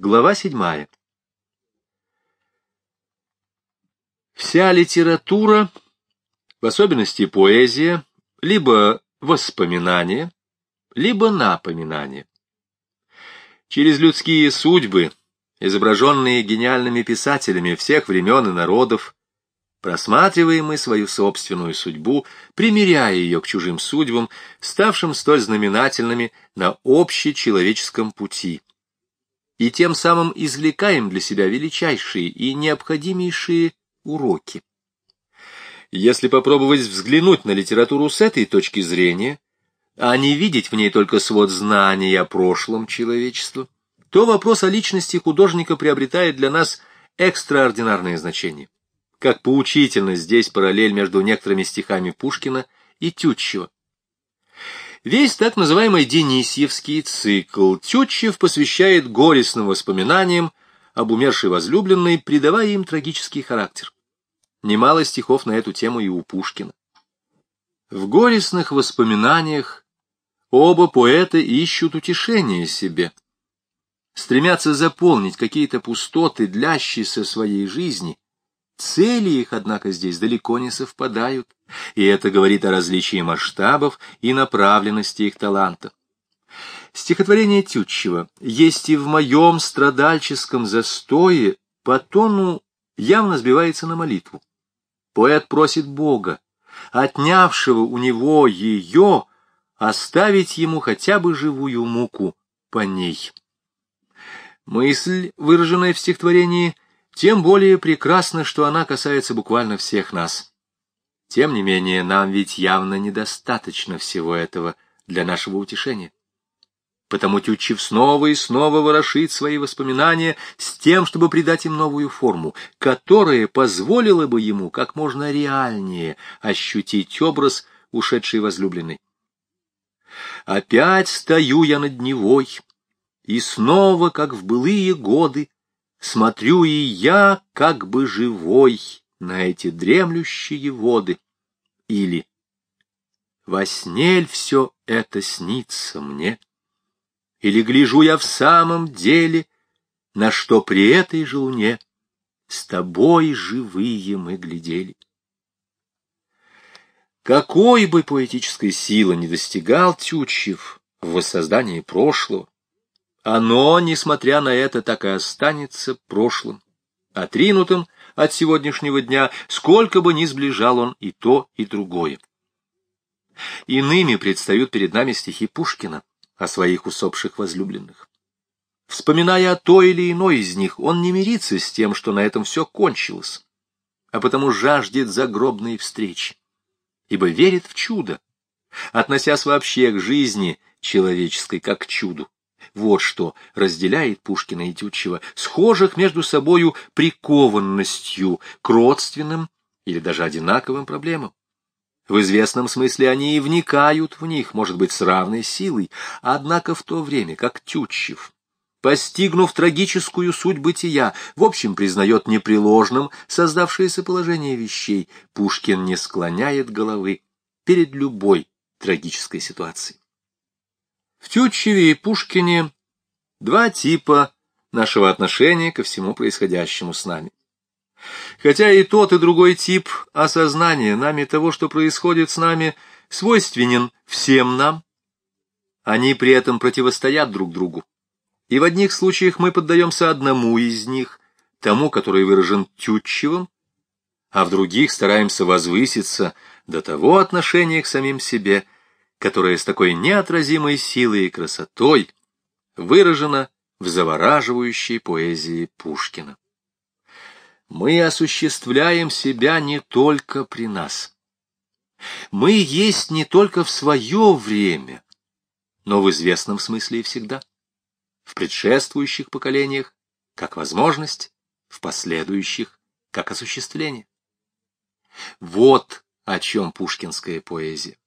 Глава седьмая. Вся литература, в особенности поэзия, либо воспоминание, либо напоминание. Через людские судьбы, изображенные гениальными писателями всех времен и народов, просматриваем мы свою собственную судьбу, примеряя ее к чужим судьбам, ставшим столь знаменательными на общечеловеческом пути, и тем самым извлекаем для себя величайшие и необходимейшие уроки. Если попробовать взглянуть на литературу с этой точки зрения, а не видеть в ней только свод знаний о прошлом человечества, то вопрос о личности художника приобретает для нас экстраординарное значение как поучительно здесь параллель между некоторыми стихами Пушкина и Тютчева. Весь так называемый Денисьевский цикл Тютчев посвящает горестным воспоминаниям об умершей возлюбленной, придавая им трагический характер. Немало стихов на эту тему и у Пушкина. В горестных воспоминаниях оба поэта ищут утешения себе, стремятся заполнить какие-то пустоты, длящиеся своей жизни, Цели их, однако, здесь далеко не совпадают, и это говорит о различии масштабов и направленности их таланта. Стихотворение Тютчева есть и в моем страдальческом застое по тону явно сбивается на молитву. Поэт просит Бога, отнявшего у него ее, оставить ему хотя бы живую муку по ней. Мысль, выраженная в стихотворении, — тем более прекрасно, что она касается буквально всех нас. Тем не менее, нам ведь явно недостаточно всего этого для нашего утешения. Потому Тютчев снова и снова ворошит свои воспоминания с тем, чтобы придать им новую форму, которая позволила бы ему как можно реальнее ощутить образ ушедшей возлюбленной. Опять стою я над Невой, и снова, как в былые годы, Смотрю и я, как бы живой, на эти дремлющие воды. Или во сне все это снится мне? Или гляжу я в самом деле, на что при этой же луне с тобой живые мы глядели? Какой бы поэтической силы не достигал Тютчев в воссоздании прошлого, оно, несмотря на это, так и останется прошлым, отринутым от сегодняшнего дня, сколько бы ни сближал он и то, и другое. Иными предстают перед нами стихи Пушкина о своих усопших возлюбленных. Вспоминая о той или иной из них, он не мирится с тем, что на этом все кончилось, а потому жаждет загробной встречи, ибо верит в чудо, относясь вообще к жизни человеческой как к чуду. Вот что разделяет Пушкина и Тютчева, схожих между собою прикованностью к родственным или даже одинаковым проблемам. В известном смысле они и вникают в них, может быть, с равной силой, однако в то время, как Тютчев, постигнув трагическую суть бытия, в общем признает непреложным создавшееся положение вещей, Пушкин не склоняет головы перед любой трагической ситуацией. В Тютчеве и Пушкине два типа нашего отношения ко всему происходящему с нами. Хотя и тот, и другой тип осознания нами того, что происходит с нами, свойственен всем нам, они при этом противостоят друг другу. И в одних случаях мы поддаемся одному из них, тому, который выражен Тютчевым, а в других стараемся возвыситься до того отношения к самим себе – которая с такой неотразимой силой и красотой выражена в завораживающей поэзии Пушкина. Мы осуществляем себя не только при нас. Мы есть не только в свое время, но в известном смысле и всегда. В предшествующих поколениях как возможность, в последующих как осуществление. Вот о чем пушкинская поэзия.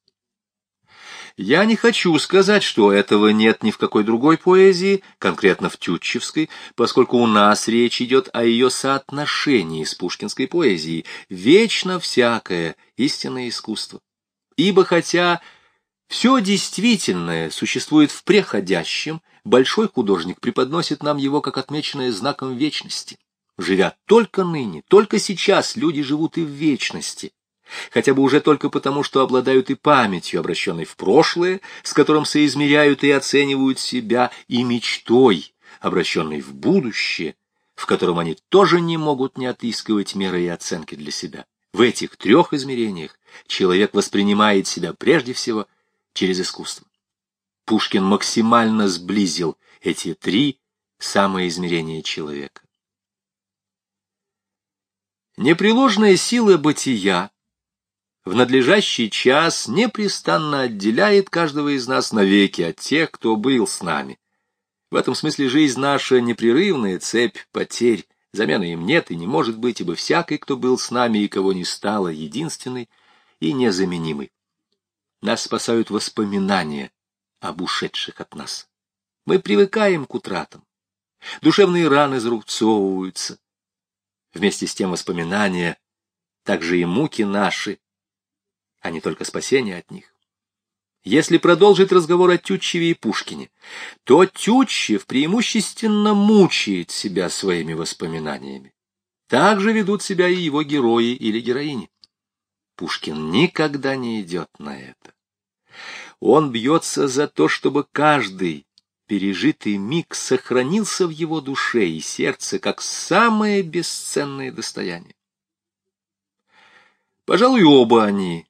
Я не хочу сказать, что этого нет ни в какой другой поэзии, конкретно в Тютчевской, поскольку у нас речь идет о ее соотношении с пушкинской поэзией, вечно всякое истинное искусство. Ибо хотя Все действительное существует в преходящем, большой художник преподносит нам его как отмеченное знаком вечности. Живя только ныне, только сейчас люди живут и в вечности, хотя бы уже только потому, что обладают и памятью, обращенной в прошлое, с которым соизмеряют и оценивают себя, и мечтой, обращенной в будущее, в котором они тоже не могут не отыскивать меры и оценки для себя. В этих трех измерениях человек воспринимает себя прежде всего – через искусство. Пушкин максимально сблизил эти три самые измерения человека. Непреложная сила бытия в надлежащий час непрестанно отделяет каждого из нас навеки от тех, кто был с нами. В этом смысле жизнь наша — непрерывная цепь потерь, замены им нет и не может быть, ибо всякий, кто был с нами и кого не стало, единственный и незаменимый. Нас спасают воспоминания об ушедших от нас. Мы привыкаем к утратам. Душевные раны зарубцовываются. Вместе с тем воспоминания, также и муки наши, а не только спасение от них. Если продолжить разговор о Тютчеве и Пушкине, то Тютчев преимущественно мучает себя своими воспоминаниями. Так же ведут себя и его герои или героини. Пушкин никогда не идет на это. Он бьется за то, чтобы каждый пережитый миг сохранился в его душе и сердце как самое бесценное достояние. Пожалуй, оба они,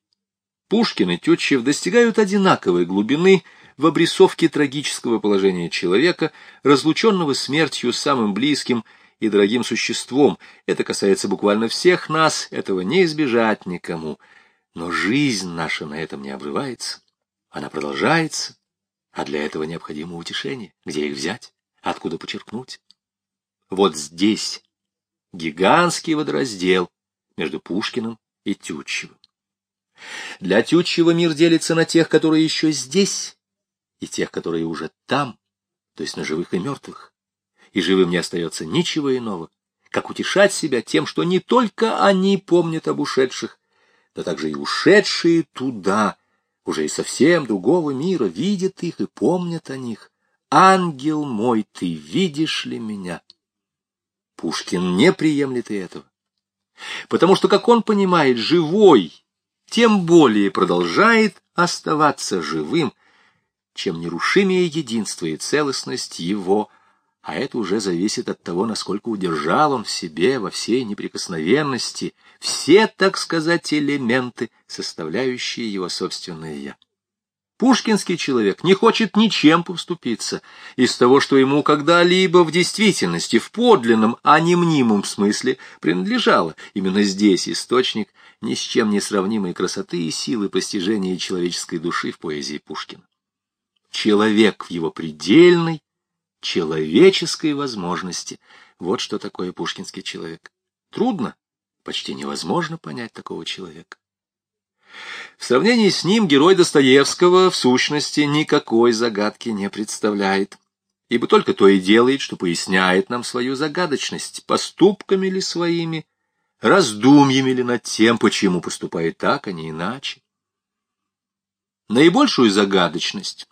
Пушкин и Тютчев, достигают одинаковой глубины в обрисовке трагического положения человека, разлученного смертью самым близким и дорогим существом. Это касается буквально всех нас, этого не избежать никому. Но жизнь наша на этом не обрывается. Она продолжается, а для этого необходимо утешение. Где их взять? Откуда почерпнуть? Вот здесь гигантский водораздел между Пушкиным и Тютчевым. Для Тютчева мир делится на тех, которые еще здесь, и тех, которые уже там, то есть на живых и мертвых и живым не остается ничего иного, как утешать себя тем, что не только они помнят об ушедших, но также и ушедшие туда, уже из совсем другого мира, видят их и помнят о них. «Ангел мой, ты видишь ли меня?» Пушкин не приемлет и этого. Потому что, как он понимает, живой, тем более продолжает оставаться живым, чем нерушимее единство и целостность его а это уже зависит от того, насколько удержал он в себе во всей неприкосновенности все, так сказать, элементы, составляющие его собственное «я». Пушкинский человек не хочет ничем поступиться из того, что ему когда-либо в действительности, в подлинном, а не мнимом смысле принадлежало. Именно здесь источник ни с чем не сравнимой красоты и силы постижения человеческой души в поэзии Пушкина. Человек в его предельной, человеческой возможности. Вот что такое пушкинский человек. Трудно, почти невозможно понять такого человека. В сравнении с ним герой Достоевского в сущности никакой загадки не представляет, ибо только то и делает, что поясняет нам свою загадочность, поступками ли своими, раздумьями ли над тем, почему поступает так, а не иначе. Наибольшую загадочность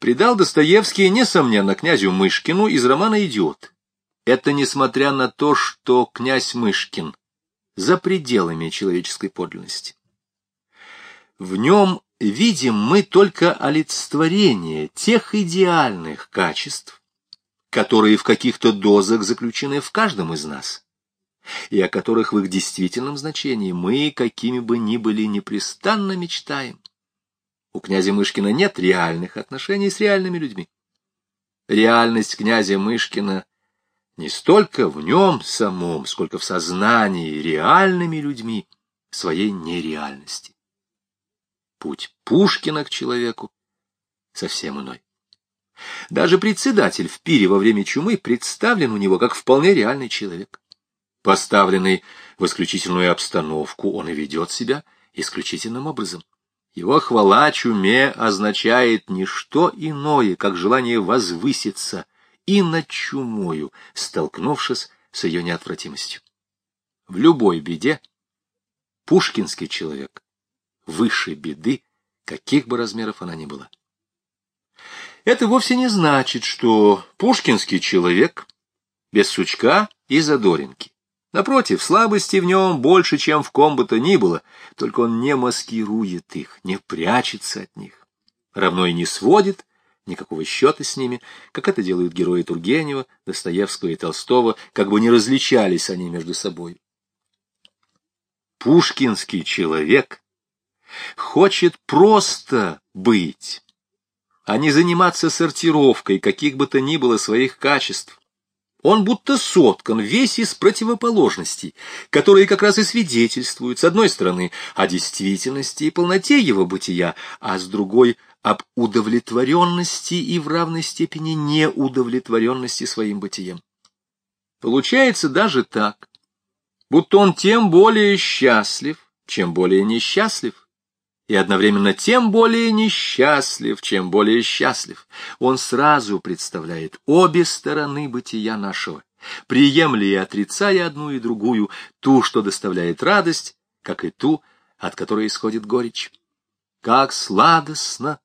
придал Достоевский, несомненно, князю Мышкину из романа «Идиот». Это несмотря на то, что князь Мышкин за пределами человеческой подлинности. В нем видим мы только олицетворение тех идеальных качеств, которые в каких-то дозах заключены в каждом из нас, и о которых в их действительном значении мы, какими бы ни были, непрестанно мечтаем. У князя Мышкина нет реальных отношений с реальными людьми. Реальность князя Мышкина не столько в нем самом, сколько в сознании реальными людьми своей нереальности. Путь Пушкина к человеку совсем иной. Даже председатель в пире во время чумы представлен у него как вполне реальный человек. Поставленный в исключительную обстановку, он и ведет себя исключительным образом. Его хвала чуме означает не что иное, как желание возвыситься и над чумою, столкнувшись с ее неотвратимостью. В любой беде пушкинский человек выше беды, каких бы размеров она ни была. Это вовсе не значит, что пушкинский человек без сучка и задоринки. Напротив, слабости в нем больше, чем в ком бы то ни было, только он не маскирует их, не прячется от них, равно и не сводит никакого счета с ними, как это делают герои Тургенева, Достоевского и Толстого, как бы не различались они между собой. Пушкинский человек хочет просто быть, а не заниматься сортировкой каких бы то ни было своих качеств. Он будто соткан весь из противоположностей, которые как раз и свидетельствуют, с одной стороны, о действительности и полноте его бытия, а с другой — об удовлетворенности и в равной степени неудовлетворенности своим бытием. Получается даже так, будто он тем более счастлив, чем более несчастлив, и одновременно тем более несчастлив, чем более счастлив. Он сразу представляет обе стороны бытия нашего, приемля и отрицая одну и другую, ту, что доставляет радость, как и ту, от которой исходит горечь. Как сладостно,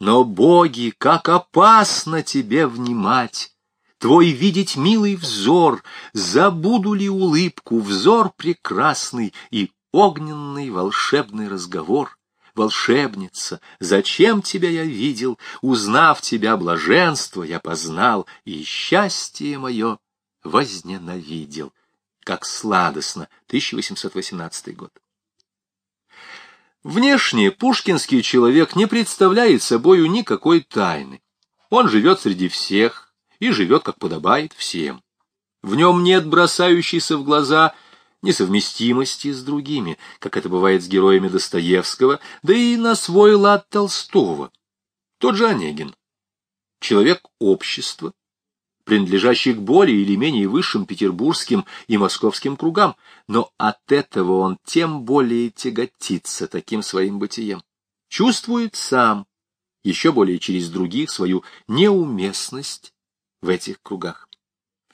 но, боги, как опасно тебе внимать! Твой видеть милый взор, забуду ли улыбку, взор прекрасный и огненный волшебный разговор? Волшебница, зачем тебя я видел, узнав тебя блаженство, я познал, и счастье мое возненавидел. Как сладостно, 1818 год. Внешне пушкинский человек не представляет собою никакой тайны. Он живет среди всех и живет, как подобает, всем. В нем нет бросающейся в глаза несовместимости с другими, как это бывает с героями Достоевского, да и на свой лад Толстого. Тот же Онегин. Человек общества, принадлежащий к более или менее высшим петербургским и московским кругам, но от этого он тем более тяготится таким своим бытием. Чувствует сам, еще более через других, свою неуместность в этих кругах.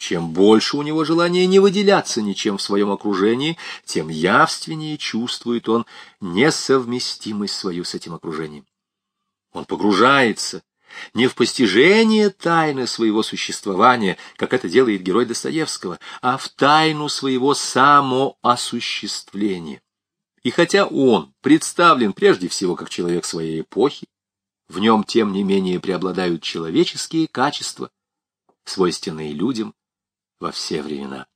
Чем больше у него желания не выделяться ничем в своем окружении, тем явственнее чувствует он несовместимость свою с этим окружением. Он погружается не в постижение тайны своего существования, как это делает герой Достоевского, а в тайну своего самоосуществления. И хотя он представлен прежде всего как человек своей эпохи, в нем, тем не менее, преобладают человеческие качества, свойственные людям во все времена.